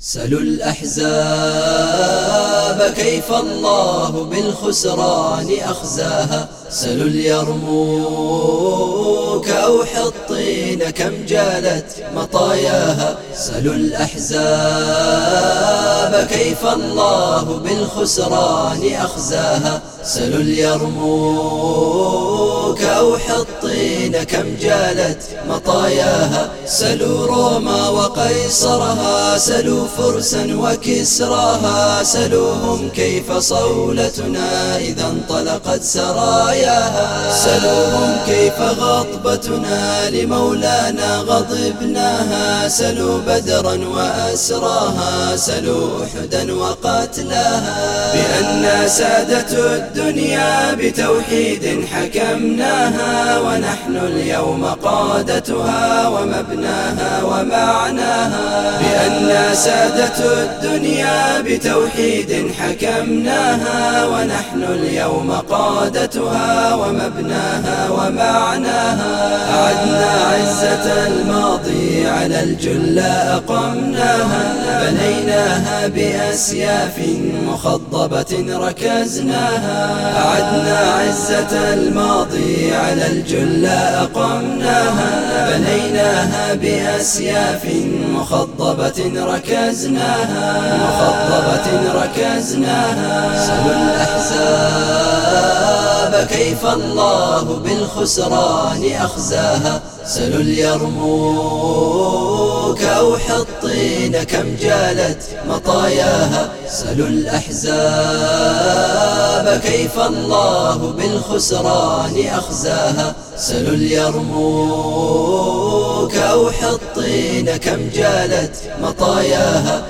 سلوا الأحزاب كيف الله بالخسران أخزاها. سلوا اليرموك أو حطين كم جالت مطاياها. سلوا الأحزاب كيف الله بالخسران أخزاها؟ سلوا اليرموك أو حطين كم جالت مطاياها؟ سلوا روما وقيصرها سلوا فرسا وكسراها سلوهم كيف صولتنا إذا انطلقت سراياها؟ سلوهم كيف غضبتنا لمولانا غضبناها؟ سلوا بدرا وأسراها سلوا أحدا وقتلاها. بأن سادة الدنيا بتوحيد حكمناها ونحن اليوم قادتها ومبناها ومعناها. بأن سادة الدنيا بتوحيد حكمناها ونحن اليوم قادتها ومبناها ومعناها. أعدنا عزة الماضي على الجلة أقمناها. بنيناها بأسياف مخضبة ركزناها. أعدنا عزة الماضي على الجلة أقمناها. بنيناها بأسياف مخضبة ركزناها. مخضبة ركزناها. سلوا الأحزاب كيف الله بالخسران أخزاها. سلوا اليرموك أو حطين كم جالت مطاياها. سلوا الأحزاب كيف الله بالخسران أخزاها. سلوا اليرموك أو حطين كم جالت مطاياها.